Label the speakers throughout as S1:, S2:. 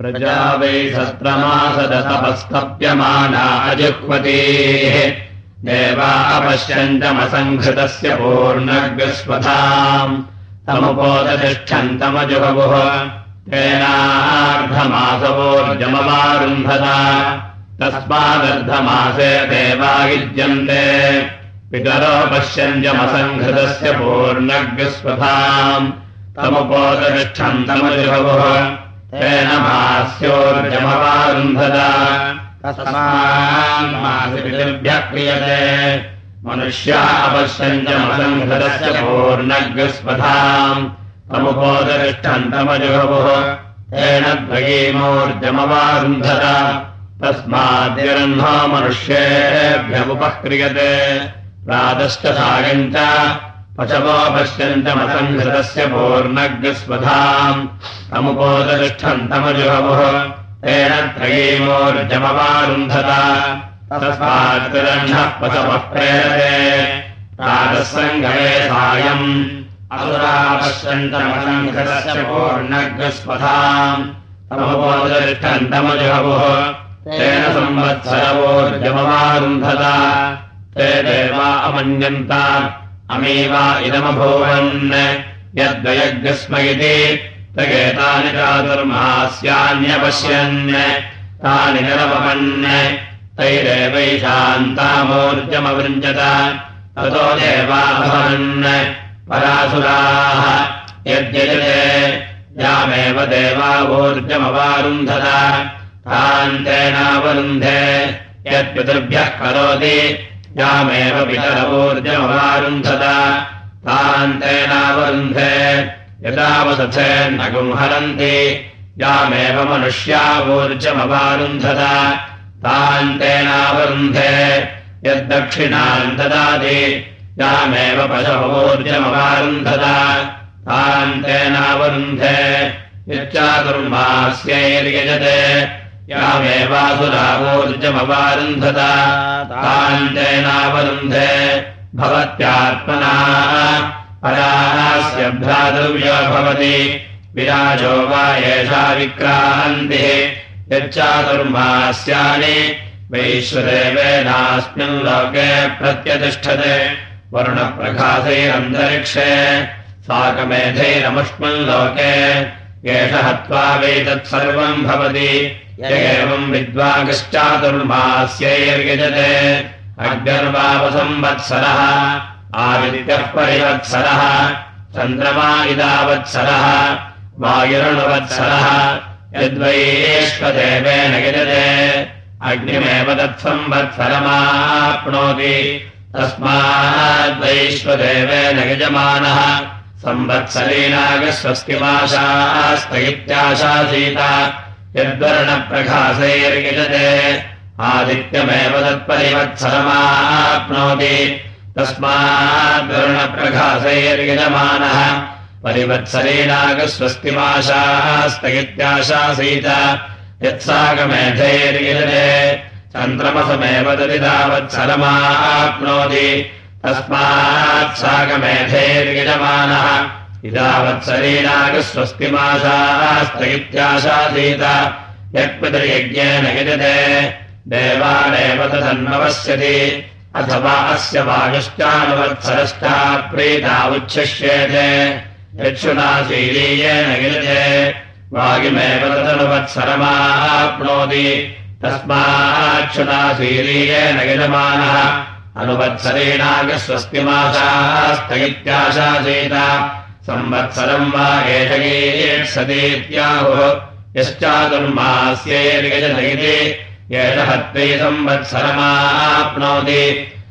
S1: प्रजा वै सत्रमासदतपस्तप्यमाना अजुह्वतीः देवा अपश्यन्तमसङ्घृतस्य पूर्णग्स्वधाम् तमुपोदतिष्ठन्तमजुहवुः तेनार्धमासवोर्जमवारुन्धता तस्मादर्धमासे देवा युज्यन्ते पितरो पश्यञ्जमसङ्घृतस्य पूर्णग्स्वधाम् तमुपोदतिष्ठन्तमजुहवुः तेन मास्योर्जमवारुन्धता तस्मान्मासिभ्यः क्रियते। मनुष्या अपश्यञ्जमसङ्घृतस्य पूर्णग्स्वधाम् तमुपोदतिष्ठन्तमजुहवुः। तेन द्वयीमोर्जमवारुन्धत तस्माद्यरह्नो मनुष्येभ्यमुपक्रियते प्रातश्च सायम् च पशवो पश्यन्तमसङ्घृतस्य पूर्णग्स्वधाम् तमुपोदतिष्ठन्तमजुहवुः तेन त्रयीमोर्जमवारुन्धत। तस्मात्तिरह्नः पशवः प्रेरते। प्रातः सङ्घवे सायम् असुरा पश्यन्तमसङ्घृतस्य पूर्णग्स्वधाम् तमुपोदतिष्ठन्तमजुहवुः तेन संवत्सरवोर्जमवारुन्धत। ते देवा अमन्यन्त अमीवा इदमभूवन् यद्वयग्स्म इति तगेतानि चातुर्मास्यान्यपश्यन् तानि निरमपन् तैरेवैशान्तामोर्जमवृञ्जत ततो देवाभवन् परासुराः यद्यजते यामेव देवावोर्जमवारुन्धत तान्तेनावरुन्धे यत्पितृभ्यः करोति यामेव पितरवोर्जमवारुन्धत तान्तेनावरुन्धे यदावसथेन्न गुंहरन्ति यामेव मनुष्यावोर्जमवारुन्धत। तान्तेनावरुन्धे यद्दक्षिणान् ददाति यामेव पशवोर्जमवारुन्धत। तान्तेनावरुन्धे यच्चातुर्मास्यैर्यजते यामेवासुरावोर्जमवारुन्धत तान्तेनावरुन्धे भवत्यात्मना। परास्य भ्रातव्यो भवति। विराजो वा एषा विक्रान्तिः। यच्चातुर्मास्यानि। वैश्वदेवेनास्मिन् लोके प्रत्यतिष्ठते। वरुणप्रकाशैरन्तरिक्षे साकमेधैरमुष्मन् लोके। एष हत्वा वैतत्सर्वम् भवति य एवम् विद्वागश्चातुर्मास्यैर्यजते अग्निर्वावसंवत्सरः आदित्यः परिवत्सरः चन्द्रमा इदावत्सरः वायुरणुवत्सरः यद्वैश्वदेवेन यजते। अग्निमेव तत्संवत्सरमाप्नोति तस्माद्वैश्वदेवेन यजमानः संवत्सरीनागस्वस्तिमाशास्त इत्याशासीत यद्वर्णप्रकाशैर्यजते आदित्यमेव तत्परिवत्सरमाप्नोति तस्माद्वर्णप्रकाशैर्यजमानः परिवत्सरेणागस्वस्तिमाशास्त इत्याशासीत यत्सागमेधैर्यजते। चन्द्रमसमेव तदिदावत्सरमाप्नोति तस्मात् सागमेधैर्यजमानः इदावत्सरीणागस्वस्तिमाशास्त इत्याशासीत यत्पितृयज्ञेन यजते। देवानेव तदन्वपश्यति अथवा अस्य वायुश्चानुवत्सरश्चाप्रीता उच्छिष्येते। यच्छुनाशीलीयेन यजते। वायुमेव तदनुवत्सरमाप्नोति। तस्माच्छुनाशीलीयेन यजमानः। अनुवत्सरेणागस्वस्तिमाशास्त इत्याशासीत संवत्सरम् वा एषगीर्षतीत्याहुः यश्चातुर्मास्यैर्यजत इति येष हत्वै संवत्सरमाप्नोति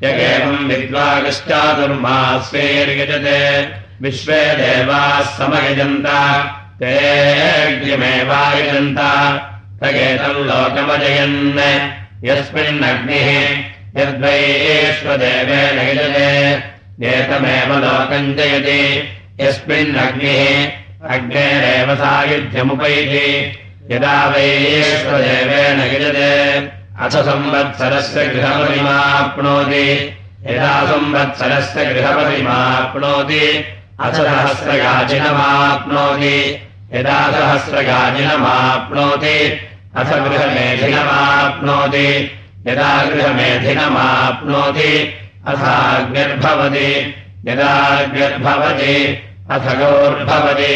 S1: य एवम् विद्वागश्चातुर्मास्यैर्यजते विश्वे देवाः समयजन्त तेऽग्निमेवायजन्त तगेतम् लोकमजयन् यस्मिन्नग्निः यद्वैश्वदेवेन यजते एतमेव लोकम् जयति यस्मिन्नग्निः अग्नेरेव सायुध्यमुपैति यदा वैश्वदेवेन यजते अथ संवत्सरस्य गृहपरिमाप्नोति। यदा संवत्सरस्य गृहपरिमाप्नोति अथ सहस्रयाचिनमाप्नोति यदा सहस्रगाजिनमाप्नोति अथ गृहमेधिनमाप्नोति। यदा गृहमेधिनमाप्नोति अथाग्निर्भवति यदाग्निर्भवति अथ गौर्भवति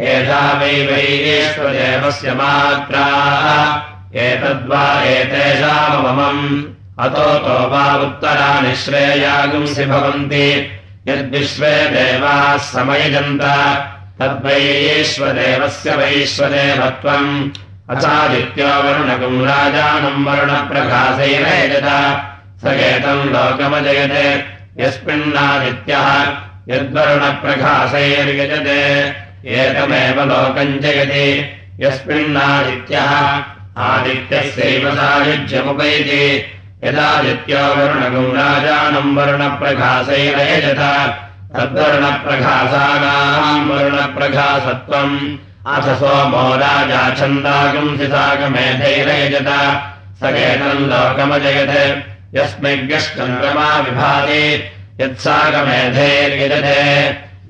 S1: एषा वै वैश्वदेवस्य मात्रा एतद्वा एतेषाममम् अतो तो वा उत्तराणि श्रेयागुंसि भवन्ति। यद्विश्वे देवाः समयजन्त तद्वैश्वदेवस्य वैश्वदेवत्वम्। अचादित्यो वरुणगुम् राजानम् वरुणप्रकाशैरेजत स एतम् लोकमजयते यस्मिन्नादित्यः यद्वरुणप्रकाशैर्यजते एकमेव लोकम् जयति। यस्मिन्नादित्यः आदित्यस्यैव सायुज्यमुपैति। यदादित्यो वरुणगुम् राजानम् वरुणप्रकाशैरयजत तद्वर्णप्रघासानाम् वर्णप्रघासत्वम्। अथ सोमो स एतम् लोकमजयत् यस्मैग्यश्चन्द्रमा विभाति यत्साकमेधैर्यजते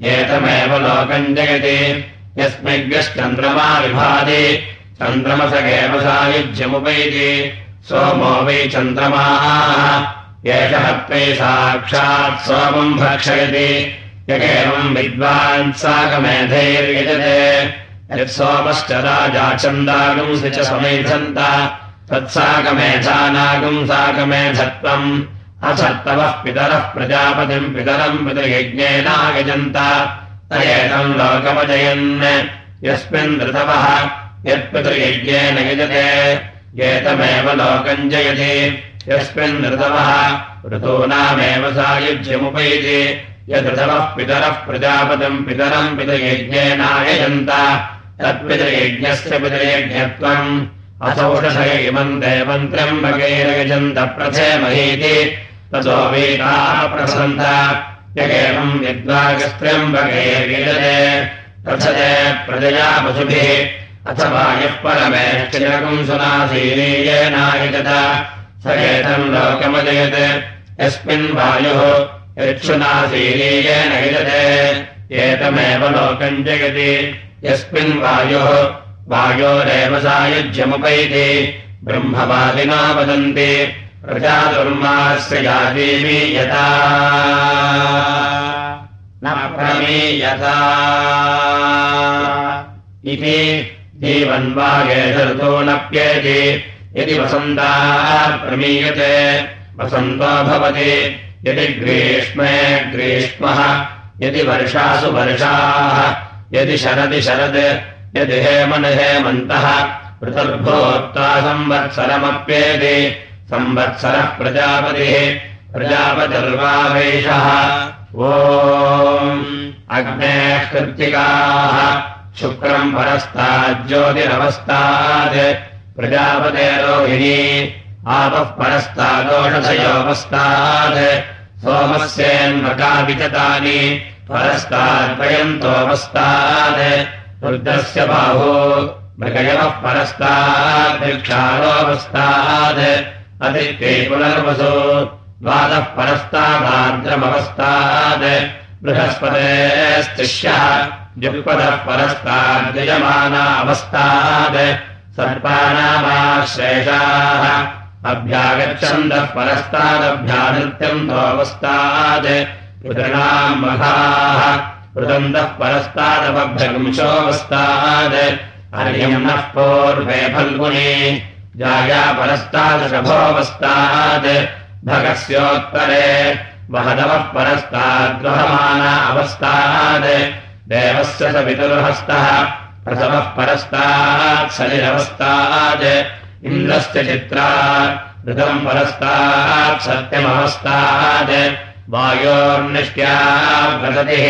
S1: एतमेव लोकम् जयति यस्मैग्यश्चन्द्रमा विभाति चन्द्रमसगेव सायुज्यमुपैति। सोमो वै चन्द्रमाः। एषः त्वै साक्षात् सोमम् भक्षयति। यगेवम् विद्वान् साकमेधैर्यजते यत् सोमश्च राजा चन्दागुंसि च समेधन्त तत्साकमेधानागुम् साकमेधत्वम् अथर्तवः पितरः प्रजापतिम् पितरम् पितृयज्ञेनागजन्त तयेतम् लोकमजयन् यस्मिन् ऋतवः यत्पितृयज्ञेन यजते एतमेव लोकम् जयति यस्मिन् ऋतवः ऋतूनामेव सायुज्यमुपैति यदृतवः पितरः प्रजापतम् पितरम् पितृयज्ञेनायजन्त तत्पितृयज्ञस्य पितृयज्ञत्वम् असौषधय इमम् देवन्त्रम् भगैरयजन्त प्रथेमहीति ततो वेदाः प्रसन्त। यगेवम् विद्वागस्त्र्यम् भगैर्यजते। प्रथते प्रजया पशुभिः। अथवा यः परमेष्टिरकम् सुनासीरीयेनायजत स एतम् लोकमजयत्। यस्मिन् वायुः यक्षुनासीरीयेन युजते एतमेव लोकम् जयति यस्मिन् वायुः वायोरेव सायुज्यमुपैति ब्रह्मवादिना वदन्ति न प्रमीयता इति जीवन्वागेषतो नप्येति यदि वसन्ताः प्रमीयते वसन्तो भवति यदि ग्रीष्मे ग्रीष्मः यदि वर्षासु वर्षाः यदि शरदि शरद् यदि हेमनहेमन्तः पृथर्भोक्ता संवत्सरमप्येति संवत्सरः प्रजापतिः प्रजापतिर्वावैषः ॐ अग्नेः कृत्तिकाः शुक्रम् परस्ताज्योतिरवस्तात् प्रजापतेरोहिणी आपः परस्तादोषधयोपस्तात् सोमस्येन्मका विततानि परस्ताद्वयन्तोपस्तात् वृद्धस्य बाहो मृगयवः परस्ताद्भिक्षारोऽवस्तात् अदित्ये पुनर्वसो द्वादः परस्तादार्द्रमवस्तात् बृहस्पतेस्तिष्यः द्युपदः परस्ताद्यजमाना अवस्थात् सर्पाणामाश्रेषाः अभ्यागच्छन्तः परस्तादभ्यानृत्यम् तोऽवस्तात् पितॄणाम् मघाः पृदन्तः परस्तादपभ्यगंशोऽवस्तात् अर्यम् नः पूर्वे फल्गुने जाया परस्तादशभोऽवस्तात् भगस्योत्तरे वहदवः परस्ताद्वहमाना अवस्थात्। देवस्य स पितुर्हस्तः प्रथमः परस्तात् सलिरवस्तात् इन्द्रस्य चित्रा ऋतम् परस्तात् सत्यमवस्तात् वायोर्निष्ट्या प्रगतिः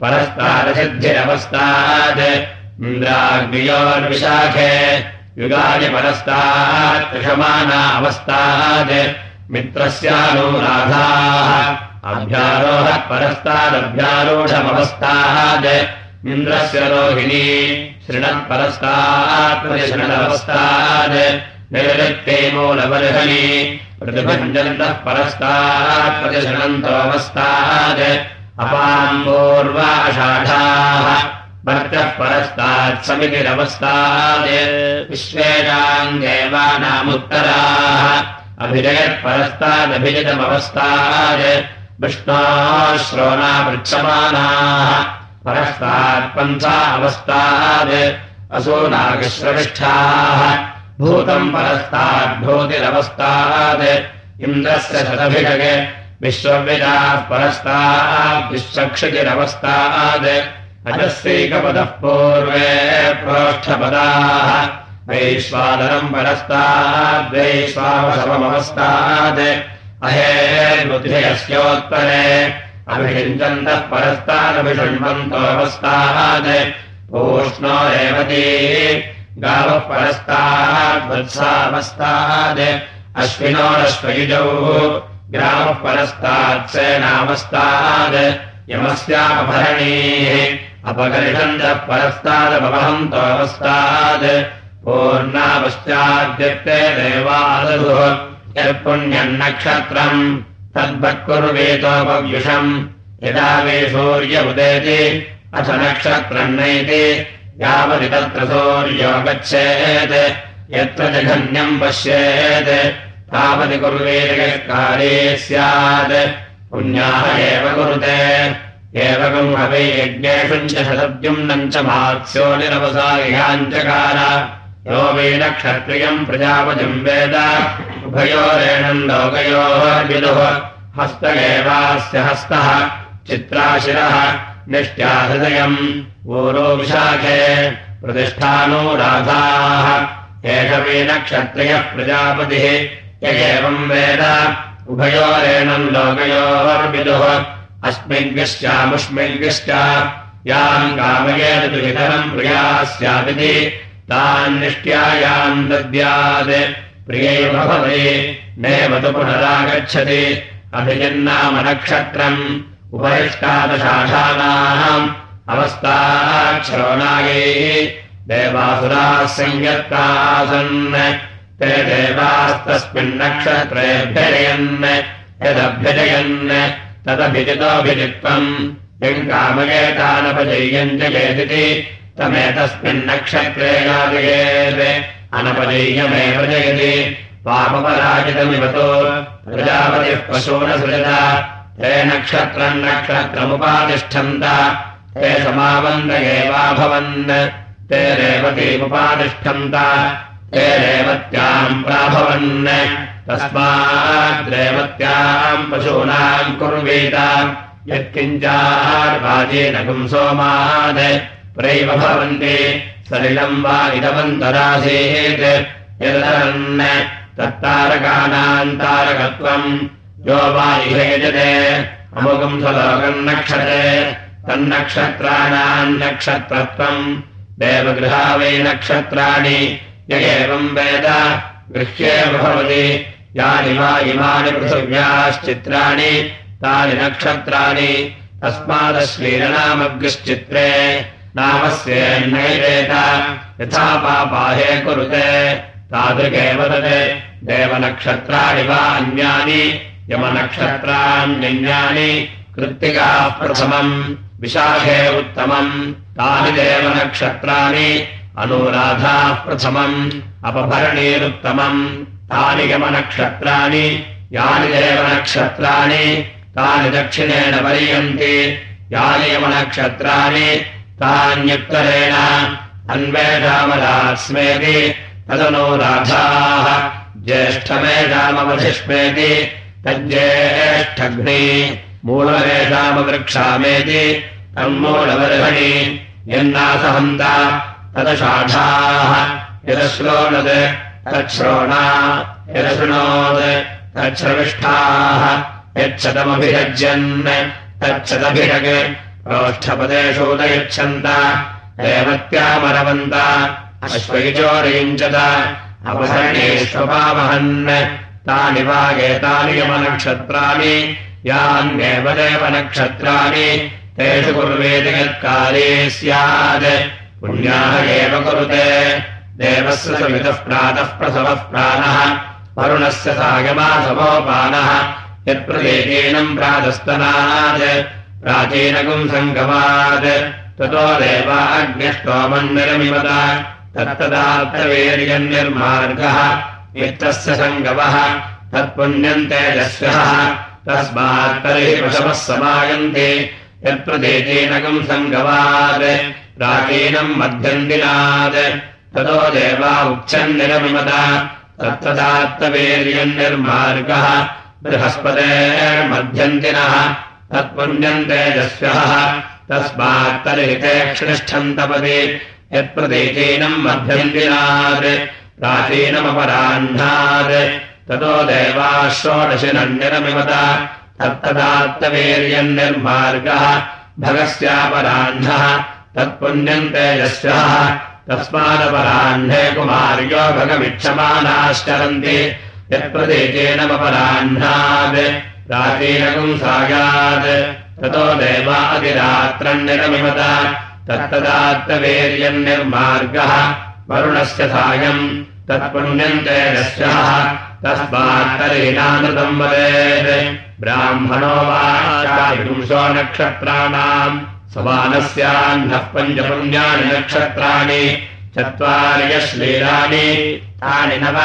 S1: परस्तादसिद्धिरवस्तात् इन्द्राग्नियोर्विशाखे युगानि परस्तात् कृषमाना अवस्थात् मित्रस्यानुराधाः अभ्यारोहः परस्तादभ्यारोषमवस्थात् इन्द्रस्य रोहिणी शृणत्परस्तात्मशृणवस्तात् निरृत्ते मूलबर्हणि प्रतिभञ्जन्तः परस्तात्मशृणन्तोऽवस्तात् अपाम् पूर्वाषाढाः भर्तः परस्तात् समितिरवस्तात् विश्वेषाम् देवानामुत्तराः अभिजयत्परस्तादभिजितमवस्तात् विष्णोः श्रोणा पृच्छमानाः परस्तात् पन्था अवस्तात् असोनागश्रविष्ठाः भूतम् परस्ताद्भूतिरवस्तात् इन्द्रस्य शतभिषगे विश्वविदाः परस्तात् विश्वक्षितिरवस्तात् अजस्यैकपदः पूर्वे प्रोष्ठपदाः अहे बुद्धियस्योत्तरे अभिषिञ्चन्तः परस्तादभिषण्वन्तोऽवस्तात् पूष्णो रेवती गावः परस्ताद्वत्सावस्तात् अश्विनोरश्वयुजौ ग्रामः परस्तात् सेनावस्तात् यमस्यापभरणीः अपगर्षन्तः परस्तादपवहन्तोऽवस्तात् पूर्णापश्चाद्यक्ते देवादुः यत्पुण्यम् नक्षत्रम् तद्वत्कुर्वेतोपव्युषम् यदा वे सूर्य उदेति अथ नक्षत्रम् नैति यावति तत्र सूर्यो गच्छेत् यत्र जघन्यम् पश्येत् तावति कुर्वेदकाले स्यात्। पुण्याः एव कुरुते एवकम् हवे यज्ञेषु च शतद्युम्नम् च मात्स्यो निरवसायाञ्चकार यो वेदक्षत्रियम् प्रजापतिम् वेद। उभयोरेणम् लोकयोर्विदुः हस्त एवास्य हस्तः। चित्राशिरः। निष्ट्याहृदयम् ऊरो विशाखे। प्रतिष्ठानो राधाः। एष वेदक्षत्रियः प्रजापतिः य एवम् वेद। उभयोरेणम् लोकयोर्विदुः। अस्मिग्श्चामुष्मिग्श्च याम् कामयेतुहितरम् प्रिया स्यादिति तान्निष्ट्यायाम् दद्यात्। प्रियैव भवति। नैव तु पुनरागच्छति। अभिजन्नामनक्षत्रम्। उपरिष्टादशाठानाम् अवस्थाक्षरोणायै। देवासुराः संयत्तासन् ते देवास्तस्मिन्नक्षत्रेऽभ्यजयन् यदभ्यजयन् तदभिजितोऽभिजित्वम् यम् कामयेतानपजय्यम् जयेदिति तमेतस्मिन्नक्षत्रे याजयेत् अनपजय्यमेव जयति पापपराजितमिवतो प्रजापतिः पशूनसृजत ते नक्षत्रम् नक्षत्रमुपातिष्ठन्त ते समावन्त एवाभवन् ते रेवतीमुपातिष्ठन्त ते रेवत्याम् प्राभवन्। तस्माद्रेवत्याम् पशूनाम् कुर्वीत। यत्किञ्चार्वाजेन पुंसोमात् प्रैव भवन्ति। सलिलम् वा इदमन्तरासेत्। यदरन् तत्तारकानाम् तारकत्वम्। यो वा इहेजते अमुकम् स्वलोकम् नक्षते। तन्नक्षत्राणाम् नक्षत्रत्वम्। देवगृहा वै नक्षत्राणि य एवम् वेद गृह्येव भवति यानि वा इमानि पृथिव्याश्चित्राणि तानि नक्षत्राणि। तस्मादश्लीलनामग्श्चित्रे नामस्येन्नैरेत यथा पापाहे कुरुते। तादृगेव तत् देवनक्षत्राणि वा अन्यानि यमनक्षत्राण्यन्यानि। कृत्तिकाः प्रथमम् विशाखे उत्तमम् तानि देवनक्षत्राणि अनुराधाः प्रथमम् अपभरणीरुत्तमम्। तानि यमनक्षत्राणि यानि देवनक्षत्राणि तानि दक्षिणेन पर्यन्ति। यानि यमनक्षत्राणि तान्युत्तरेण अन्वेषामरास्मेति तदनुराधाः ज्येष्ठमेषामवधिष्मेति तज्ज्येष्ठघ्नि मूलमेषामवृक्षामेति तन्मूलवर्हणि यन्नासहन्त तदशाढाः यदश्रोणत् तच्छ्रोणा यदशृणोत् तच्छ्रविष्ठाः यच्छतमभिरज्यन् तच्छतभिरग् प्रोष्ठपदेषोदयच्छन्त देवत्यामरवन्त अश्वैचोरयुञ्चत अपहरणेष्वपावहन् तानि वागेतानि यमनक्षत्राणि यान्येव देवनक्षत्राणि तेषु कुर्वेति यत्काले स्यात् पुण्याः एव कुरुते। देवस्य सवितः प्रातः प्रसवः प्राणः। वरुणस्य सागमासमोपानः यत्प्रदेशीनम् प्रातस्तनात्। प्राचीनकुम् सङ्गमात्। ततो देवाग्न्यष्टोमम् निरमिवत तत्तदार्थवीर्यन्निर्मार्गः वित्तस्य सङ्गवः तत्पुण्यम् तेजस्वः तस्मात् तर्हि पशवः समायन्ते यत्प्रदेशेनकम् सङ्गवात् प्राचीनम् मध्यन्दिनात् ततो देवा उच्चन्निरमिमत तत्तदात्तवीर्यन्निर्मार्गः। बृहस्पतेर्मध्यन्तिनः तत्पुण्यम् तेजस्वः। तस्मात् तर्हि ते क्षिष्ठन्तपदे यत्प्रदेशेनम् मध्यन्तिनात् प्राचीनमपराह्नात् ततो देवा षोडशिनन्यरमिमत तत्तदात्तवीर्यन्निर्मार्गः। भगस्यापराह्नः तत्पुण्यम् तेजस्वः तस्मादपराह्ने कुमार्यो भगमिक्षमानाश्चरन्ति यत्प्रदेशेनमपराह्नात् प्राचीनकम् सायात्। ततो देवादिरात्रन्निरमिमत तत्तदात्तवीर्यन्निर्मार्गः वरुणस्य सायम् तेजस्वः तस्मात्तरीनामृतम् वदेत्। ब्राह्मणो वांशो नक्षत्राणाम् समानस्याह्नः पञ्चपुण्यानि नक्षत्राणि चत्वार्यश्लीलानि तानि नव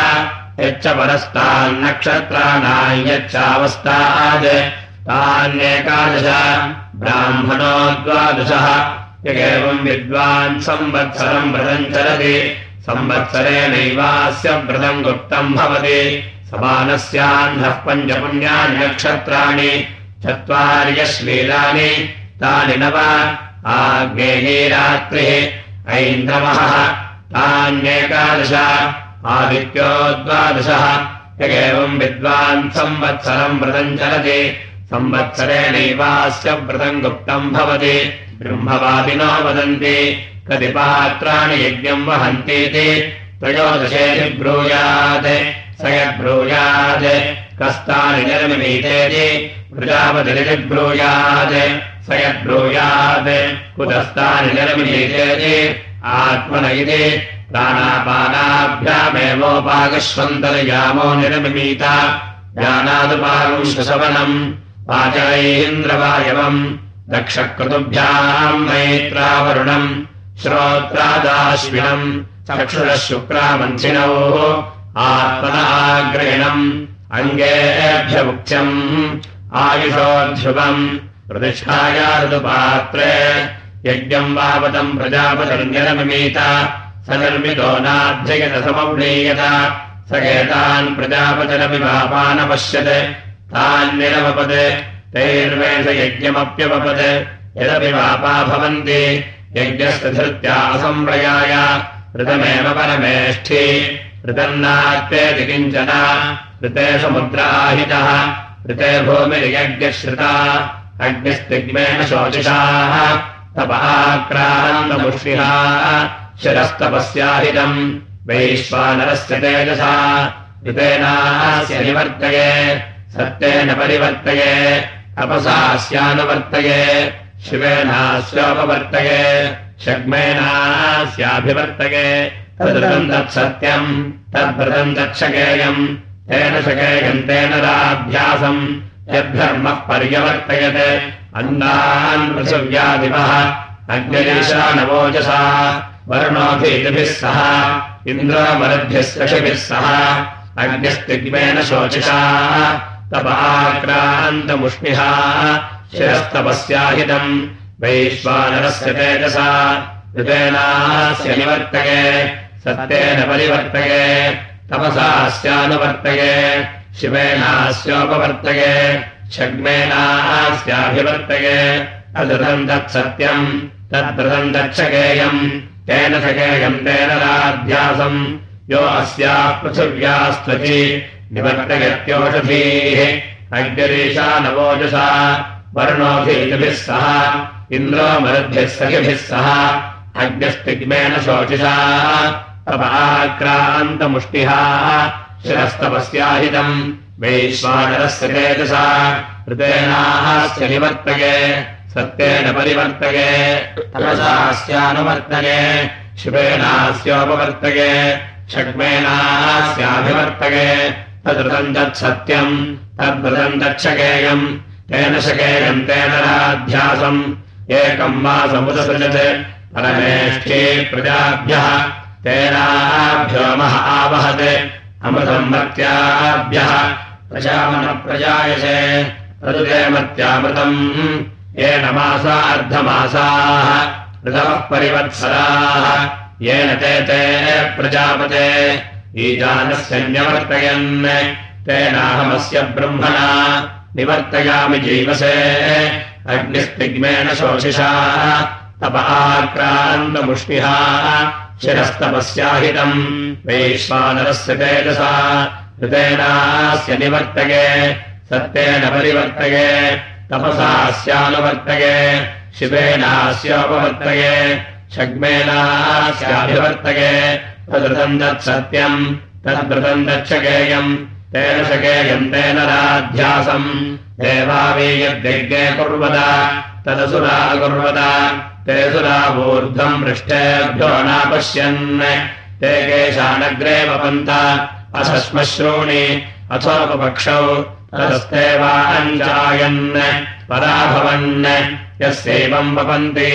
S1: यच्च परस्तान्नक्षत्राणाम् यच्चावस्तात् तान्येकादश ब्राह्मणो द्वादशः यगेवम् विद्वान् संवत्सरम् व्रतम् चलति संवत्सरेणैवास्य व्रतम् गुप्तम् भवति समानस्याह्नः पञ्चपुण्यानि नक्षत्राणि चत्वार्यश्लीलानि तानि नव रात्रिः। ऐन्द्रमः तान्येकादश आदित्यो द्वादशः। यगेवम् विद्वान् संवत्सरम् व्रतम् चलति। संवत्सरेणैवास्य व्रतम् गुप्तम् भवति। ब्रह्मवादिनो वदन्ति। कति पात्राणि यज्ञम् वहन्तीति त्रयोदशेति ब्रूयात् स यद्ब्रूयात् कस्तानि निर्मिमीतेति प्रजापतिरिब्रूयात् स यद्ब्रूयात् कुतस्तानि निर्मिमीतेति आत्मन इति प्राणापानाभ्यामेवोपाकश्वन्तर्यामो निर्मिमीता शशवनम् पाचैन्द्रवायवम् दक्षक्रतुभ्याम् मैत्रावरुणम् श्रोत्रादाश्विनम् चक्षुरः आत्मनाग्रहिणम् अङ्गेभ्यमुख्यम् आयुषोऽध्युवम् प्रतिष्ठाया ऋतुपात्रे यज्ञम् वावतम् प्रजापतिर्निरमिमीत स निर्मितो नाध्ययतसमव्लीयत स एतान् प्रजापतिरपि पापानपश्यत् तान्निरमपत् तैर्वेष यज्ञमप्यवपत् यदपि पापा भवन्ति यज्ञस्य धृत्या असंप्रयाय ऋतमेव परमेष्ठी ऋतन्नात्तेति किञ्चन ऋते समुद्राहितः ऋते भूमिर्यज्ञश्रिता अग्निस्तिग्मेन शोचिषाः तपहाक्रान्तमुष्मिहाः शिरस्तपस्याहितम् वैश्वानरस्य तेजसा ऋतेनास्य निवर्तये सत्येन परिवर्तये अपसास्यानुवर्तये शिवेनास्योपवर्तये शग्मेनास्याभिवर्तये तदृतम् तत्सत्यम् तद्भृतम् तच्छकेयम् तेन शकेयम् तेन राभ्यासम् यद्धर्मः पर्यवर्तयत्। अन्नान् पृथिव्यादिवः। अग्निरीशानवोजसा वर्णोऽभिभिः सह। इन्द्रोमरद्भिः सखिभिः सह। अग्निस्तिग्मेन शोचिषा। तपाक्रान्तमुष्मिहा शिरस्तपस्याहितम्। वैश्वानरस्य तेजसा। ऋतेनास्य निवर्तये। सत्येन परिवर्तये। तपसास्यानुवर्तये शिवेनास्योपवर्तये शग्मेनास्याभिवर्तये अदृतम् तत्सत्यम् तद्व्रतम् तच्छकेयम् तेन सकेयम् तेन राध्यासम् यो अस्याः पृथिव्यास्त्वचि निवर्तयत्योषधीः। अग्निरीशा नवोजसा वर्णोऽभिभिः सह इन्द्रो मरुद्भिः सखिभिः सह। अग्निस्तिग्मेन शोचिषा तपाक्रान्तमुष्टिहा शिरस्तपस्याहितम् वैश्वानरस्य तेजसा ऋतेनास्य निवर्तये सत्येन परिवर्तये तपसास्यानुवर्तये शिवेनास्योपवर्तये षड्मेनास्याभिवर्तये तदृतम् तत्सत्यम् तद्वृतम् तच्छकेयम् तेन शकेयम् तेन राध्यासम् एकम् मासमुदसृजत् परमेष्ठी प्रजाभ्यः तेनाभ्यो मह आवहत् अमृतम्मत्याभ्यः प्रजामनप्रजायसे तदुते मत्यामृतम् येन मासा अर्धमासाः ऋतवः परिवत्सराः। येन ते ते प्रजापते। ईजानस्य न्यवर्तयन् तेनाहमस्य ब्रह्मणा निवर्तयामि जीवसे। अग्निस्तिग्मेण शोषिषा तप आक्रान्तमुष्मिहा शिरस्तपस्याहितम् वैश्वानरस्य तेजसा हृतेनास्य निवर्तये सत्येन परिवर्तये तपसास्यानुवर्तये शिवेनास्योपवर्तये शग्मेनास्याभिवर्तये तदृतम् तत्सत्यम् तद्वृतम् दक्षकेयम् तेन शकेयम् तेन राध्यासम् कुर्वद तदसुरा कुर्वद ते सुरावूर्ध्वम् पृष्ठेभ्यो नापश्यन्। ते केशानग्रे वपन्त अशश्मश्रूणि अथोपपक्षौ तदस्तेवाञ्जायन् पराभवन् यस्यैवम् वपन्ति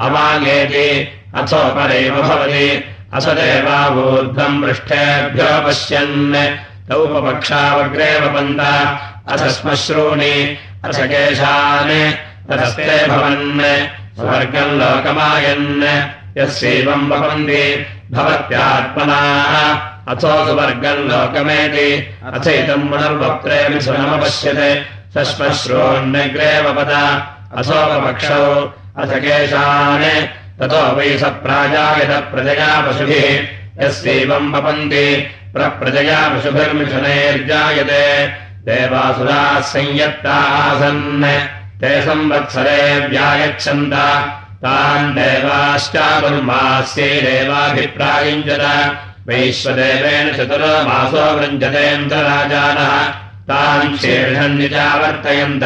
S1: अवागेति अथोपरेव भवति। असदेवावूर्ध्वम् पृष्ठेभ्यो पश्यन्। तौपपक्षावग्रे वपन्त अथश्मश्रूणि अथकेशान् तदस्ते भवन् स्वर्गम् लोकमायन् यस्यैवम् वपन्ति भवत्यात्मना। अथो सुवर्गम् लोकमेति अथैतम् पुनर्वक्त्रेऽपि सुनमपश्यते। सश्मश्रोन्यग्रे वपद। अथोपपक्षौ अथ केशान्। ततो वै स प्राजायत प्रजया पशुभिः। यस्यैवम् वपन्ति प्रप्रजया पशुभिर्मिथुनैर्जायते। देवासुराः संयत्ताः आसन् ते संवत्सरे व्यायच्छन्त तान् देवाश्चातुर्मास्यैरेवाभिप्रायुञ्जत वैश्वदेवेन चतुरो मासो वृञ्जतेऽन्तराजानः। तान् शीर्षन्निजावर्तयन्त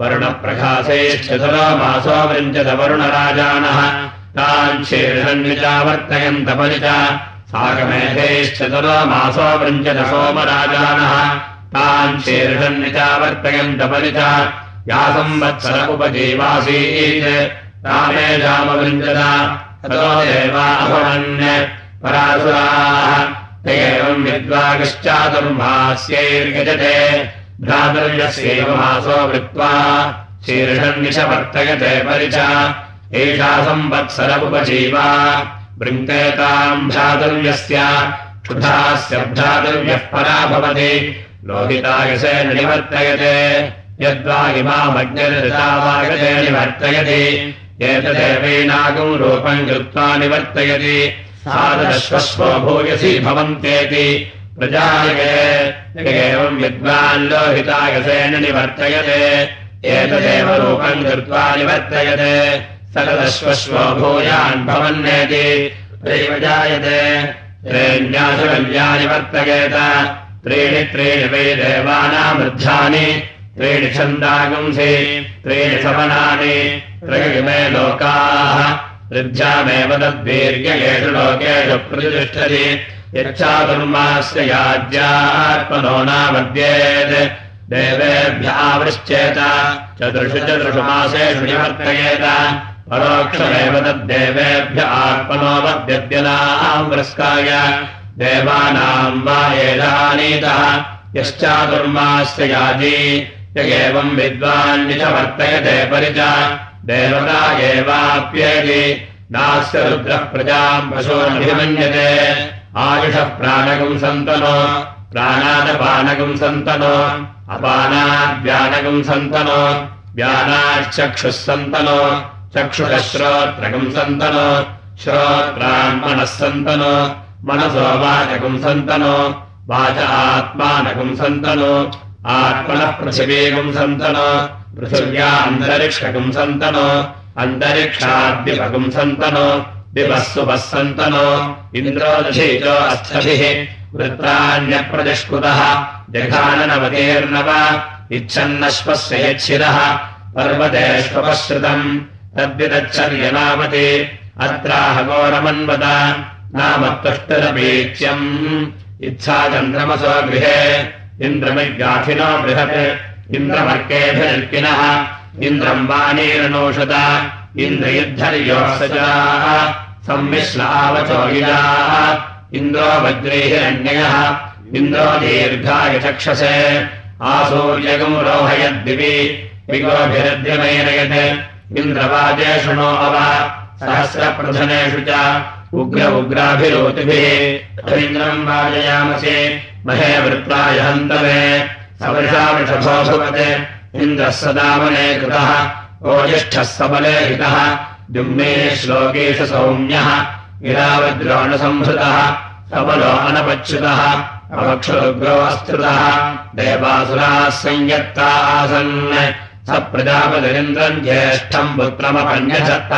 S1: वरुणप्रकाशैश्चतुरो मासो वृञ्जत वरुणराजानः तान् शीर्षन्निजावर्तयन्त सागमेधैश्चतुरो मासो वृञ्जत सोमराजानः तान् शीर्षन्निजावर्तयन्त परिच या संवत्सर उपजीवासीत् रामे ततो देवाभवन् परासुराः ते एवम् विद्वागश्चातुर्मास्यैर्गजते भ्रातुर्यस्यैव मासो वृत्त्वा शीर्षन्निशवर्तयते परिच। एषा संवत्सर उपजीवा वृङ्केताम् भ्रातुर्यस्य क्षुधास्य भ्रातुर्यः परा भवति। लोहितायसेन निवर्तयते यद्वा इमामग्निर्दावागते निवर्तयति। एतदेवैनागम् रूपम् कृत्वा निवर्तयति। सादश्वश्वो भूयसि भवन्तेति। प्रजायते। एवम् विद्वान् लोहितायसेन निवर्तयते। एतदेव रूपम् कृत्वा निवर्तयते। सकदश्वश्वो भूयान् भवन्नेति। त्रैव जायते त्रेण्याशकल्या निवर्तयेत। त्रीणि त्रीणि वै देवानामृद्धानि त्रीणि छन्दागुंसि त्रीणि समनानि त्रयिमे लोकाः। ऋद्ध्यामेव तद्वीर्येषु लोकेषु प्रतिष्ठति। यच्चातुर्मास्य याज्यात्मनो नामद्येत् देवेभ्यावृश्चेत चतुर्षु चतुर्षु मासेषु निवर्तयेत। परोक्षमेव तद्देवेभ्य आत्मनो वद्यद्यनाम् पुरस्काय देवानाम् वा एदानीतः यश्चातुर्मास्य याजी एवम् विद्वान्निच वर्तयते परिच देवता एवाप्येति नास्य रुद्रः प्रजाम् पशोनभिमन्यते। आयुषः प्राणकम् सन्तनो प्राणादपानकम् सन्तनो अपानाद्व्यानकम् सन्तनो व्यानाश्चक्षुः सन्तनो चक्षुषः श्रोत्रकम् सन्तनो श्रोत्रान्मनः सन्तनो मनसो वाचकम् सन्तनो वाच आत्मानकम् सन्तनो आत्मनः पृथिवीकम् सन्तनो पृथिव्या अन्तरिक्षकम् सन्तनो अन्तरिक्षाद्विपकम् सन्तनो दिवः सुपः सन्तनो इन्द्रोदशीचो अस्थभिः वृत्राण्यप्रतिष्कृतः जघाननवतीर्नव इच्छन्नश्वस्य यच्छिरः पर्वतेष्वपश्रुतम् तद्विदच्छर्यनामति अत्राहघोरमन्वत नाम इच्छा चन्द्रमसो गृहे इन्द्रमिगाथिनो बृहत्। इन्द्रमर्केभिर्किनः इन्द्रम् वाणीरनोषत। इन्द्रयुद्धर्योऽसजाः संमिश्रावचो गिजाः इन्द्रो चक्षसे। आसूर्यगम् रोहयद्दिवि विगोभिरद्यमैरयत् इन्द्रवाजे शृणो अव। सहस्रप्रधनेषु च उग्र उग्राभिरोतिभिः। इन्द्रम् वाजयामसि महे सवर्षावृषभो भवत् इन्द्रः सदामने कृतः। ओजिष्ठः सबले हितः। जुम्ने श्लोकेश सौम्यः। गिरावद्रोणसंहृतः। सबलो अनपच्युतः। अवक्षुग्रोऽस्तृतः देवासुराः संयत्ता आसन्। स प्रजापतिरिन्द्रम् ज्येष्ठम् पुत्रमपन्यसत्त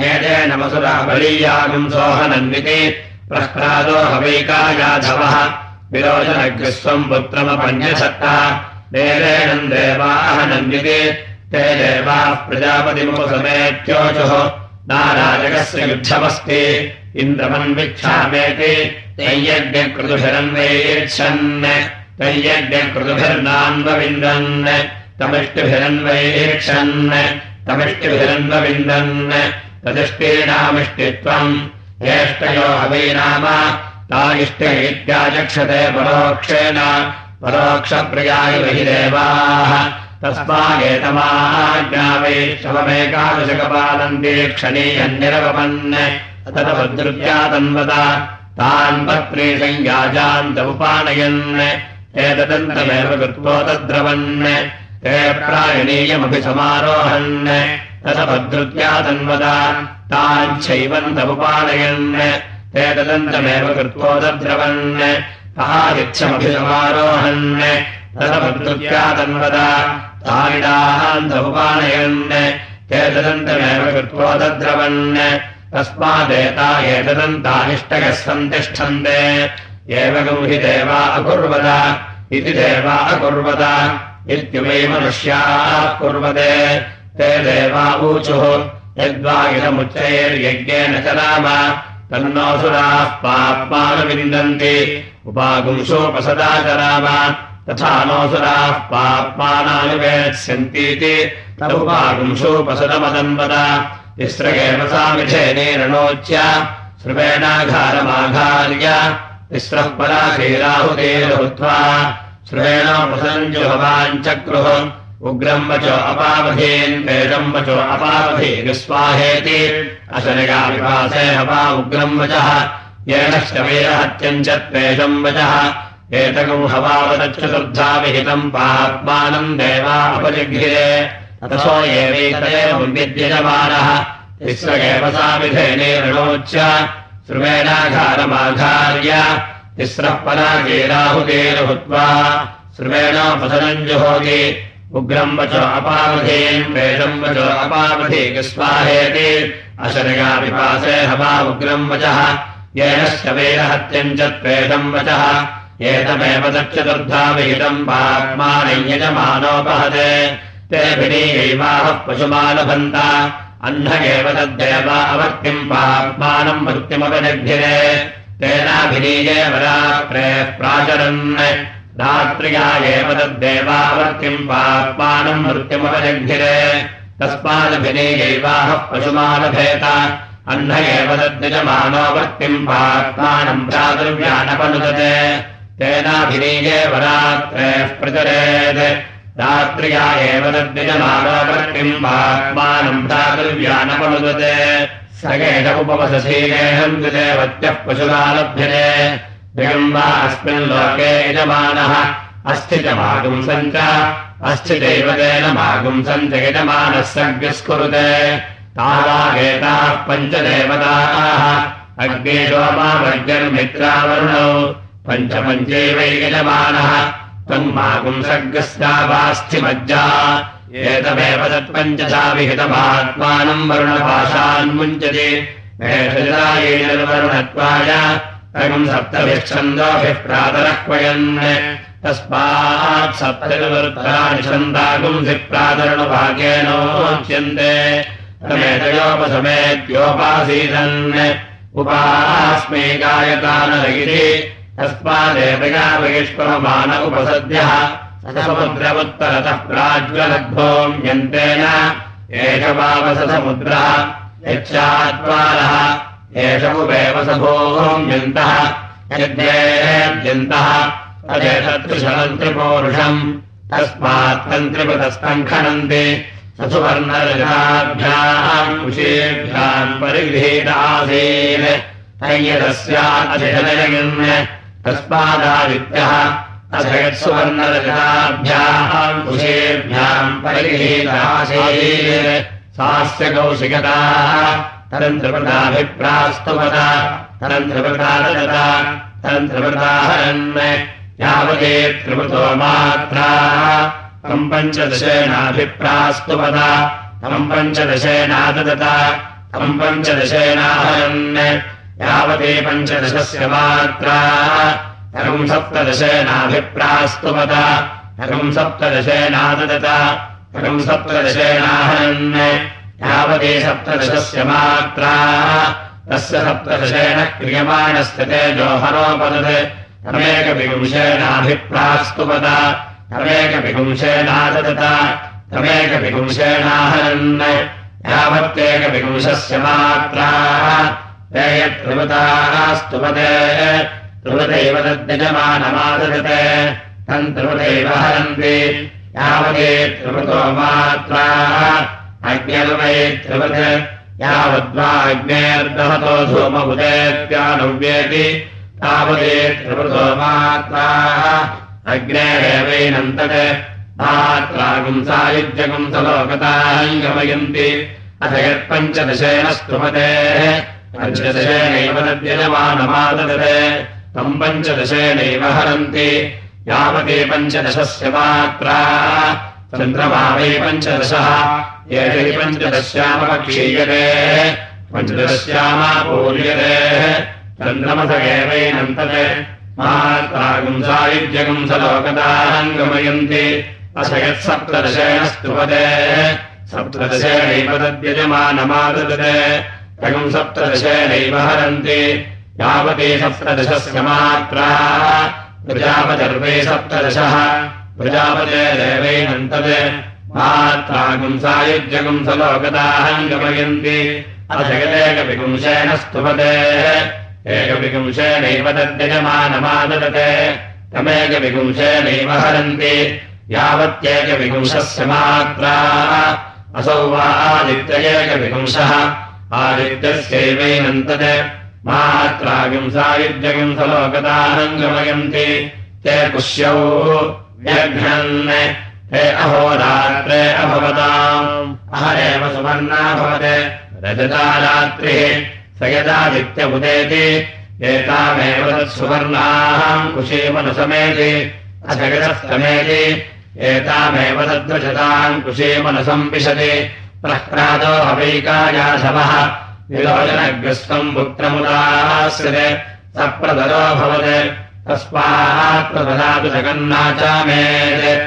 S1: एतेनमसुरा बलीयागम् सोहनन्विति। प्रह्लादो हवैकायाधवः विरोचनग्रस्वम् पुत्रमपन्यसत्त देवेणम् देवाहनन्विति ते देवाः प्रजापतिमुपसमेत्योचुः। नाराजकस्य युद्धमस्ति। इन्द्रमन्विक्षामेति तैयज्ञकृतुभिरन्वैक्षन् तैयज्ञकृतुभिर्नान्वविन्दन् तमिष्टिभिरन्वैक्षन् तमिष्टिभिरन्वविन्दन्। तदिष्टीनामिष्टित्वम्। ज्येष्ठयो हवै नाम ता इष्टे इत्याचक्षते परोक्षेण परोक्षप्रियाय हि देवाः। तस्मागेतमाज्ञावै शवमेकादशकपालन्ते क्षणीयन्निरवपन् तदभद्रुत्या तन्वत तान् पत्रे संयाजान्तमुपानयन् एतदन्तमेव कृत्वो तद्रवन्। ते प्रायणीयमभिसमारोहन्। तदभद्रुत्या तन्वत ताञ्छैवन्तमुपानयन् एतदन्तमेव कृत्वो तद्रवन् आदिच्छमभिसमारोहन् तदभद्रुत्या तन्वत तारिणान्तमुपानयन् एतदन्तमेव कृत्वो तद्रवन् तस्मादेता एतदन्तानिष्टकः सन्तिष्ठन्ते। एवगम् हि देवा अकुर्वत इति देवा अकुर्वत इत्युवै मनुष्याः कुर्वते। ते देवा ऊचुः। यद्वा इदमुच्चैर्यज्ञेन च नाम तन्नोऽसुराः पाप्मानविन्दन्ति नाम तथा नोऽसुराः पाप्मानानुवेत्स्यन्तीति तदुपागुंसोपसदमदन्वद तिस्रगेव सामिधेनेरणोच्य श्रुवेणाघारमाघार्य। तिस्रः पराधीराहुतेर्भूत्वा श्रुवेणोपसञ्जुभवाञ्चक्रुः उग्रम् वचो अपावधीन् वेदम् वचो अपावधीर्स्वाहेति अशनगाविभासे हवा उग्रम् वचः येन शवेरहत्यम् च त्वेषम् वचः। एतकम् हवावदच्चतुर्धा विहितम् पात्मानम् देवा उपजिघ्रे अथसो एवैतदेवम् तिस्रगेव सामिधेनेरणोच्य श्रुवेणाघारमाघार्य तिस्रः परागेराहुतेर्भूत्वा श्रुवेणोपसनम् जुहोति। उग्रम् वचो अपावधीम् वेदम् वचो अपावधीस्वाहेति अशरगापिपासे हवा उग्रम् वचः। येन शवेरहत्यम् च त्वेषम् वचः। एतमेव तच्चतुर्धा विहितम् पाप्मानयजमानोपहते ते भिनीयैवाः पशुमालभन्त। अह्न एव तद्देव अवर्तिम् पाप्मानम् मृत्युमपनिर्भिरे तेनाभिनीये वरात्रे प्राचरन् रात्र्या एव तद्देवावर्तिम् पाप्मानम् मृत्युमपनिर्भिरे तस्मादभिनीयैवाः पशुमालभेत। अह्न एव तद्यजमानोवर्तिम् पाप्मानम् भ्रातृव्यानपनुदते। तेनाभिनीये वरात्रेः प्रचरेत्। रात्र्या एव तद्यजमानोवर्तिम् पाप्मानम् भ्रातृव्यानपनुदते। सगेश उपवसशीलेहम् देवत्यः पशुरालभ्यते जगम् वा अस्मिन् लोके यजमानः। अस्थितमागुम् सञ्च अस्थिदैवतेन मागुम् सञ्च यजमानः सज्ञस्कुरुते तावागेताः पञ्चदेवताः। अग्नेशोमावर्गर्मित्रावरुणौ पञ्चपञ्चैवै यजमानः। तन्मागुम् सर्गस्यावास्थिमज्जा एतमेव तत्पञ्चसा विहितमात्मानम् वरुणपाशान्मुञ्चति वरुणत्वाय अयम् सप्तभिच्छन्दोभिः प्रातरः क्वयन्। तस्मात् सप्तनिवृत्तानि छन्दागुंसि प्रातरणभागेनोच्यन्ते तमेतयोपसमेत्योपासीदन् उपास्मै गायतानरगिरि तस्मादेवया वैष्पमान उपसद्यः। समुद्रमुत्तरतः प्राज्वलद्भोम्यन्तेन। एष वावसमुद्रः यच्चात्वारः एष उपेव सभोम्यन्तः यद्येद्यन्तः तदेतत्रिशलम् त्रिपोरुषम् तस्मात् तन्त्रिपतस्तम् खनन्ति सुवर्णरजाभ्याम् कुशेभ्याम् परिगृहीतासीन् तय्यदस्याधिजनयन् तस्मादादित्यः कुशेभ्याम् परिगृहीतासीन् सास्य कौशिकताः तदन्त्रपदाभिप्रास्तुवता तदन्त्रपदा ददता तदन्त्रपदाहरन् यावते त्रिवृतो मात्राः। तम् पञ्चदशेनाभिप्रास्तुवता तम् पञ्चदशेनाददता। तम् पञ्चदशेनाहरन् यावते पञ्चदशस्य मात्रा। तकम् सप्तदशेनाभिप्रास्तुवता तकम् सप्तदशेनाददता। तकम् सप्तदशेनाहरन् यावते सप्तदशस्य मात्रा। तस्य सप्तदशेन क्रियमाणस्य तेजोहरोपदत् तमेकविपुंशेनाभिप्रास्तुवता तमेकविपुंशेनाददता तमेकविपुंशेनाहरन् यावत्येकविपुंशस्य मात्राः। ते यत्त्रिवताः स्तुवते त्रिवदैव तद्यजमानमाददते तम् त्रिवदैव हरन्ति। यावते त्रिवतो मात्राः अज्ञरुवै त्रिवत् यावद्वा अग्नेर्दहतो धूमबुदेत्यानुव्येति तावदे मात्राः अग्नेरेवैनन्तत्। मात्रागुम् सायुज्यगुम् सलोकताम् गमयन्ति अथ यत्पञ्चदशेन स्तुमते पञ्चदशेनैव तद्यजमानमाददते तम् पञ्चदशेनैव हरन्ति। यावते पञ्चदशस्य मात्रा चन्द्रमा वै पञ्चदशः एषै पञ्चदश्यामपक्षीयते। पञ्चदश्यामा पूर्यते। चन्द्रमस एवैनन्तत् गमयन्ति अथ यत्सप्तदशेन स्तुवते सप्तदशेनैव तद्यजमानमाददते। तगुम् सप्तदशेनैव हरन्ति। यावते सप्तदशस्य मात्रा। प्रजापतिर्वै सप्तदशः प्रजापते सायुज्यगुम् सलोकताहम् गमयन्ति अथगदेकविपुंशेन स्तुवते एकविपुंशेनैव तद्यजमानमाददते। तमेकविपुंशेनैव हरन्ति। यावत्येकविपुंशस्य मात्रा। असौ वा आदित्य आदित्यस्यैवैनन्तत् सलोकताहम् गमयन्ति ते पुष्यौ व्यघ्नन् हे अहोरात्रे अभवताम्। अहरेव सुवर्णा भवते। रजता रात्रिः। स यदादित्य उदेति। एतामेव तत्सुवर्णाम् कुशीमनुसमेति। अजगदस्तमेति। एतामेव तद्वजताम् कुशीमनुसम् विशति प्रह्लादो हवैकायाशवः विलोचनग्रस्तम् पुत्रमुदास्यते सप्रदरो भवत् तस्मात् प्रददातु जगन्नाचामेत्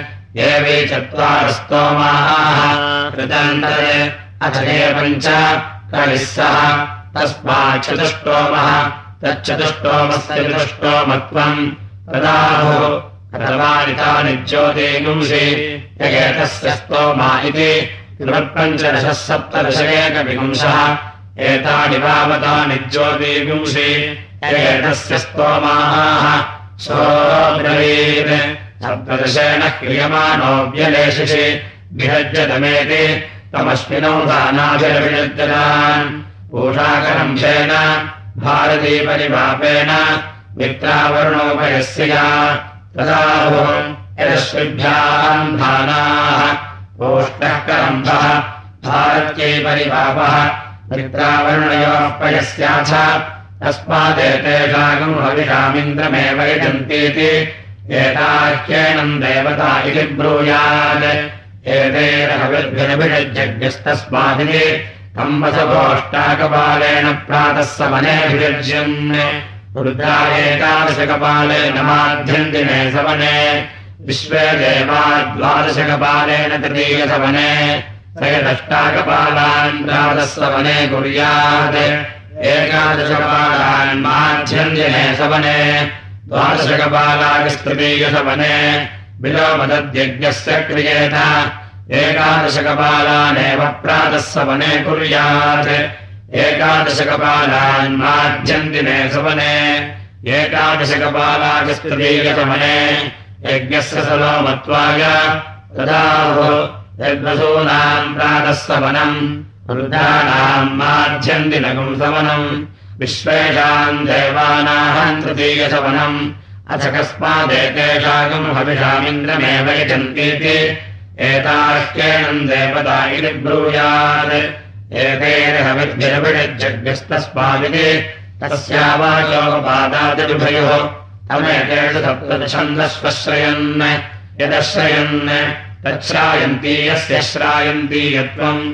S1: एवै चत्वारस्तोमाः कृतान्तरे अथ पञ्च कविः सः तस्मात् चतुष्टोमः तच्चतुष्टोमस्य चतुष्टोमत्वम् कथवानितानि ज्योतिगुंसि यगेतस्य स्तोमा इति त्रिवत्पञ्चदशः सप्तदशेकविपुंसः एतानि वावतानि ज्योतिगुंसि यगेतस्य स्तोमाः सोऽब्रवीत्। सप्तदशेन क्रियमाणो व्यलेशिषि। विहज्यतमेति तमस्मिनौ दानाभिरविषज्जतान् पूषाकरंशेन भारतीपरिपापेन मित्रावरुणोभयस्य या। तदाहुः यदश्विभ्याम् धानाः ओष्णः करम्भः भारत्यै परिपापः। मित्रावरुणयोः पयस्याथ तस्मादेतेषागम् हविषामिन्द्रमेव यजन्तीति एताह्येनम् देवता इति ब्रूयात् एतेरहविर्भिरभिषज्ञस्तस्मादिति कम्बसगोष्टाकपालेन प्रातः समनेऽभिषज्यन् रुद्रा एकादशकपालेन माध्यन्दिने सवने विश्वे देवा द्वादशकपालेन तृतीयसवने त्रयदष्टाकपालान् द्वादः सवने कुर्यात् एकादशकपालान् माध्यन्दिने सवने द्वादशकपालास्तृतीयसवने विलोमदद्यज्ञस्य क्रियेत एकादशकपालानेव प्रातः सवने कुर्यात्। एकादशकपालान् माध्यन्दिने सवने एकादशकपालागस्तदीयसमने यज्ञस्य सलोमत्वाय तदाहो यद्वसूनाम् प्रातः सवनम् वृद्धानाम् माध्यन्दिनगुम् सवनम् विश्वेषाम् देवानाम् तृतीयसवनम् अथ कस्मादेतेषागम् हविषामिन्द्रमेव यजन्तीति। एताश्चेनम् देवता इति ब्रूयात्। एतेन हविद्भिरभिषज्जग्यस्तस्मादिति तस्यावाचोपादादिभयोः तमेतेषु सप्तदशन्दश्वश्रयन्। यदश्रयन्। तच्छ्रायन्तीयस्य श्रायन्तीयत्वम्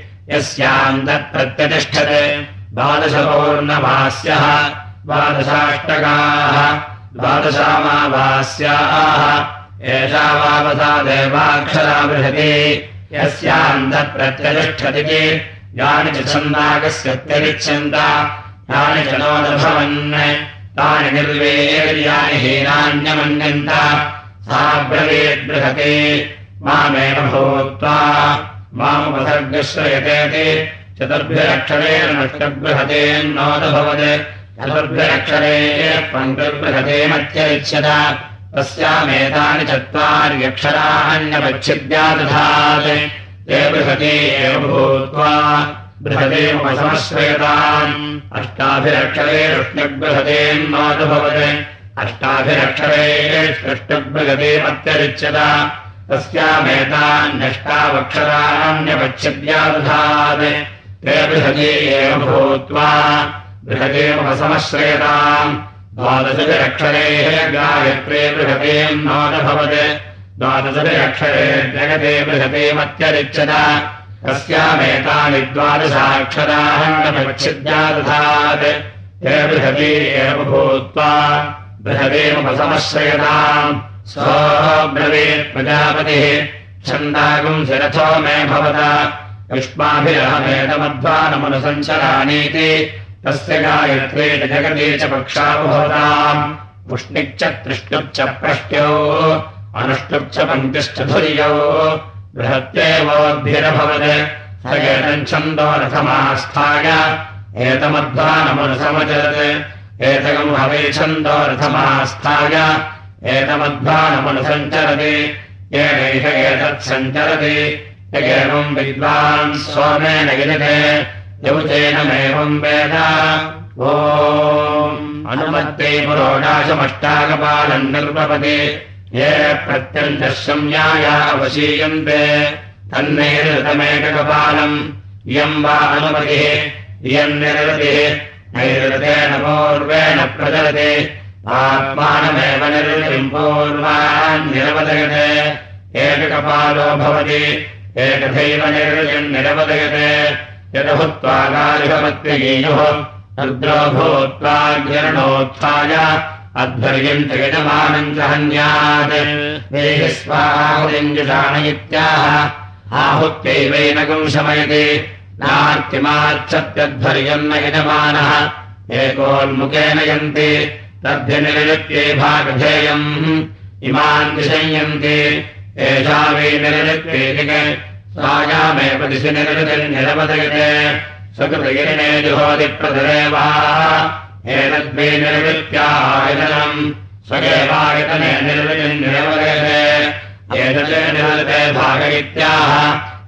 S1: यस्याम् तत्प्रत्यतिष्ठते द्वादशपौर्णमास्यः। द्वादशाष्टकाः। द्वादशामावास्याः। एषा वावसा देवाक्षरा बृहति। यस्यान्तप्रत्यतिष्ठति यानि च छन्दाकस्यत्यरिच्छन्द यानि च नोदभवन्। तानि निर्वेर्यानि हीनान्यमन्यन्त। सा ब्रवीद्बृहति मामेव भूत्वा मामुपसर्गश्रयतेति चतुर्भ्यरक्षरेण नष्टबृहतेन्नोदभवत् चतुर्भ्यरक्षरे पङ्क्तिर्बृहतेमत्यरिच्यत तस्यामेतानि चत्वार्यक्षराण्यवच्छिद्यादधात् ते बृहते एव भूत्वा बृहतेमुपसमश्रयताम् अष्टाभिरक्षरे रुष्णबृहतेन्नोदभवत् अष्टाभिरक्षरे सृष्टबृहतेमत्यरिच्यत तस्यामेतान्यष्टावक्षराण्यवच्छिद्यादधात् ते बृहते एव भूत्वा बृहतेमुपसमश्रयताम् द्वादशभिरक्षरेः गायत्रे बृहतेन्नोदभवत् द्वादशभिरक्षरे जगते बृहतेमत्यरिच्यत तस्यामेतानि द्वादशाक्षराहण्डपच्छिद्यादधात् ते बृहते एव भूत्वा बृहतेमुपसमश्रयताम् सोऽब्रवीत् प्रजापतिः। छन्दागुम् शिरथो मे भवत। युष्माभिरहमेतमध्वानमनुसञ्चरानीति। तस्य गायत्रे च जगते च पक्षाभवताम् पुष्णिक्च तृष्णुच्च प्रष्ट्यौ। अनुष्टुप्च पङ्क्तिश्च धुर्यौ। बृहत्येवोद्भिरभवत् स एतम् छन्दो रथमास्थाय। एतमध्वानमनुसमचरत्। एतकम् हवे छन्दो रथमास्थाय एतमध्वानमनुसञ्चरति येनैष एतत् सञ्चरति एवम् विद्वान् सोमेन गिजते यौतेनमेवम् वेद। ओ अनुमत्ते पुरोडाशमष्टाकपालम् निर्वपति। ये प्रत्यन्तः संज्ञाया अवशीयन्ते। तन्नैरृतमेककपालम् इयम् वा अनुमतिः। इयम् निरतिः। नैरृतेन पूर्वेण प्रचलति आत्मानमेव निरवदयते। एककपालो भवति एकथैव निर्वृतिम् निरवदयते। यदभूत्वा गालिभमत्यगीयुः रुद्रो भूत्वाग्रणोत्थाय अध्वर्यम् च यजमानम् च हन्यात्। देहि इत्याह आहुत्यैवैनकम् शमयति। नार्तिमाच्छत्यध्वर्यम् न यजमानः एकोन्मुखेन यन्ति तद्भिनिर्नित्ये भागधेयम्। इमान् विषयन्ति एषा वै निर्नित्ये सायामेव दिशि निर्वृतिर्निरवदयते सकृतगिरिणे जुहोदिप्रतिरेवा एतद्वै निर्वृत्यायतनम् स्वगेवायतने निर्वृतिर्निरवदयते एतत् निर्वृते भाग इत्याह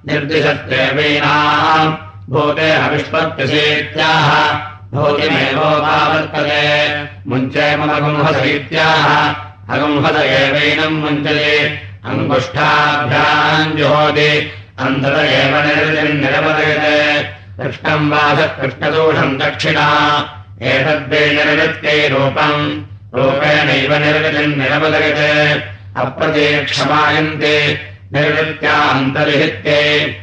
S1: निर्दिशत्रेवीनाम् भूते हविष्पत्यसेत्याह भूतिमेवोपावर्तते मुञ्चे मम गुंहस इत्याह अगुंहस एवैनम् मुञ्चते। अङ्गुष्ठाभ्याम् जुहोति अन्धत एव निरवदयते। कृष्णम् वास कृष्णदोषम् दक्षिणा। एतद्वै निर्वृत्यै रूपम्। रूपेणैव निर्वृतिम् निरवदयते। अप्रतीक्षमायन्ते निर्वृत्यान्तर्हित्ये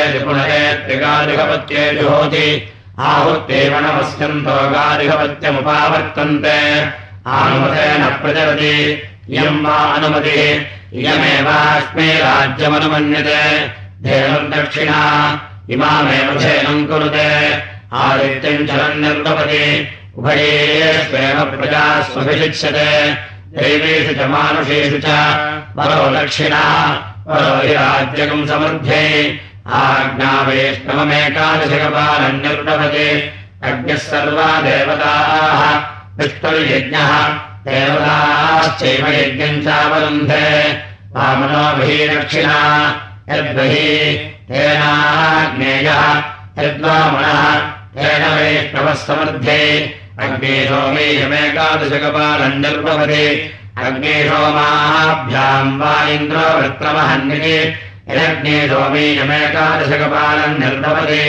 S1: त्रिपुनरे त्रिकारिकपत्ये जुहोति आहुत्येव नमस्यन्तो गारिकपत्यमुपावर्तन्ते आनुमतेन प्रचलति। इयम् वा अनुमतिः? इयमेवास्मै राज्यमनुमन्यते। धेनुम् दक्षिणा इमामेव धेनम् कुरुते। आदित्यम् चलन् निर्गपति। उभयेष्वेव प्रजा स्वभिषिच्यते। दैवेषु च मानुषेषु च। परो दक्षिणा राज्यकम् समृद्धे आज्ञा वैष्णवमेकादशकपालम् अज्ञः सर्वा देवताः विष्णुर्यज्ञः देवताश्चैव यज्ञम् चावरुन्धे वामनो बहिः दक्षिणा यद्बहिः तेनाज्ञेयः यद्वामणः तेन वैष्णवः समर्थे अग्ने सोमेयमेकादशकपालम् निर्भवति अग्ने सोमाभ्याम् वा इन्द्रो वृत्रमहन्निके यदग्ने सोमेयमेकादशकपालम् निर्भवति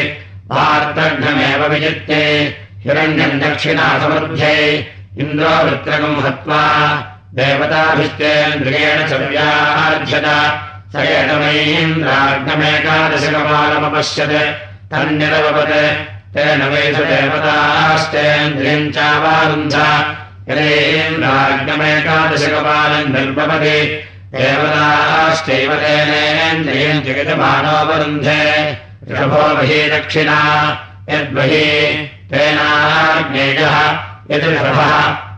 S1: वार्तघ्नमेव विजित्ये हिरण्यम् दक्षिणा समृध्ये इन्द्रो वृत्रकम् हत्वा देवताभिष्टेन्द्रियेण च व्याध्यत स एतमैन्द्राग्नमेकादशकपालमपश्यत् तन्निरवपत् तेन वैष देवताश्चेन्द्रियम् चावारुन्ध यदेन्द्राग्नमेकादशकपालम् निर्भवति देवताश्चैव तेनेन्द्रियम् जगजमानोपरुन्धे ऋषभो बहि दक्षिणा यद्बहि तेनाग्नेयः यदृषभः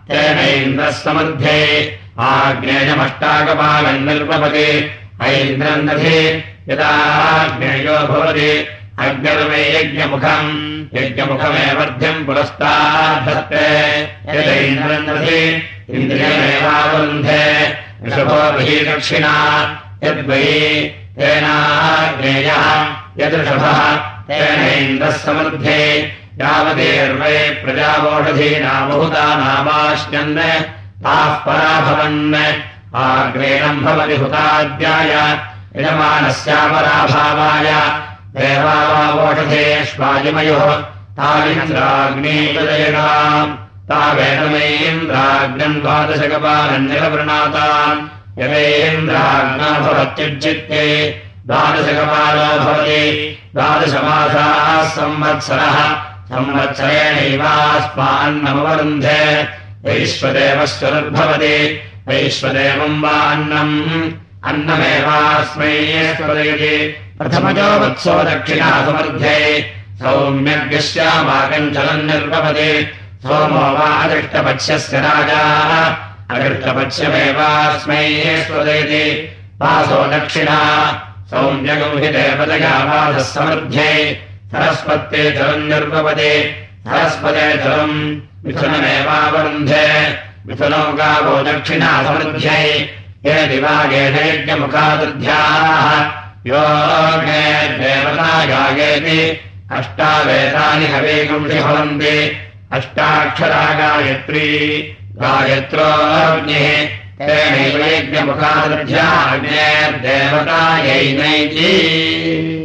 S1: तेनैन्द्रः समृद्धे आग्नेयमष्टाकपालम् निर्भवति ऐन्द्रम् दधि यदाग्नेयो भवति अग्निर्मे यज्ञमुखम् यज्ञमुखमेवर्ध्यम् पुरस्ताद्धत्ते यदैन्द्रम् दधि इन्द्रियमेवावरुन्धे ऋषभो बहि दक्षिणा। यद्वयि तेनाग्नेयः। यदृषभः तेनैन्द्रः समृद्धे यावदेर्वै प्रजावोषधीनामहुता नामाश्यन् ताः पराभवन् आग्नेनम् भवति हुताद्याय यजमानस्यापराभावाय देवावावोषधेष्वाजिमयोः ताविन्द्राग्नीपदयगाम् तावेदमेन्द्राग्नम् द्वादशकपालम् निरवृणाताम् यदेन्द्राग्ना भवत्युज्जित्ते द्वादशकपालो भवति द्वादशमासाः संवत्सरः संवत्सरेणैवास्मान्नमवरुन्धे वैश्वदेवस्वरुद्भवति वैश्वदेवम् वा अन्नम् अन्नमेवास्मै स्वदयति प्रथमजो वत्सो दक्षिणा समर्थे सौम्यज्ञस्यामाकम् चलन् निर्भवति सोमो वा अदृष्टपक्ष्यस्य राजा। अदृष्टपक्ष्यमेवास्मै स्वदयति वासो दक्षिणा। सौम्यगम् हि देवतया वासः समृद्धे सरस्वत्ये चलम् निर्भवति सरस्वते चलम् मिथुनमेवावरुन्धे। मिथुनो गावो दक्षिणा समृद्ध्यै ये दिवागेनैज्ञमुखादृध्याः योगे देवता गायेति अष्टावेदानि हवेगुंषि भवन्ति अष्टाक्षरा गायत्री गायत्रोऽग्निः नैति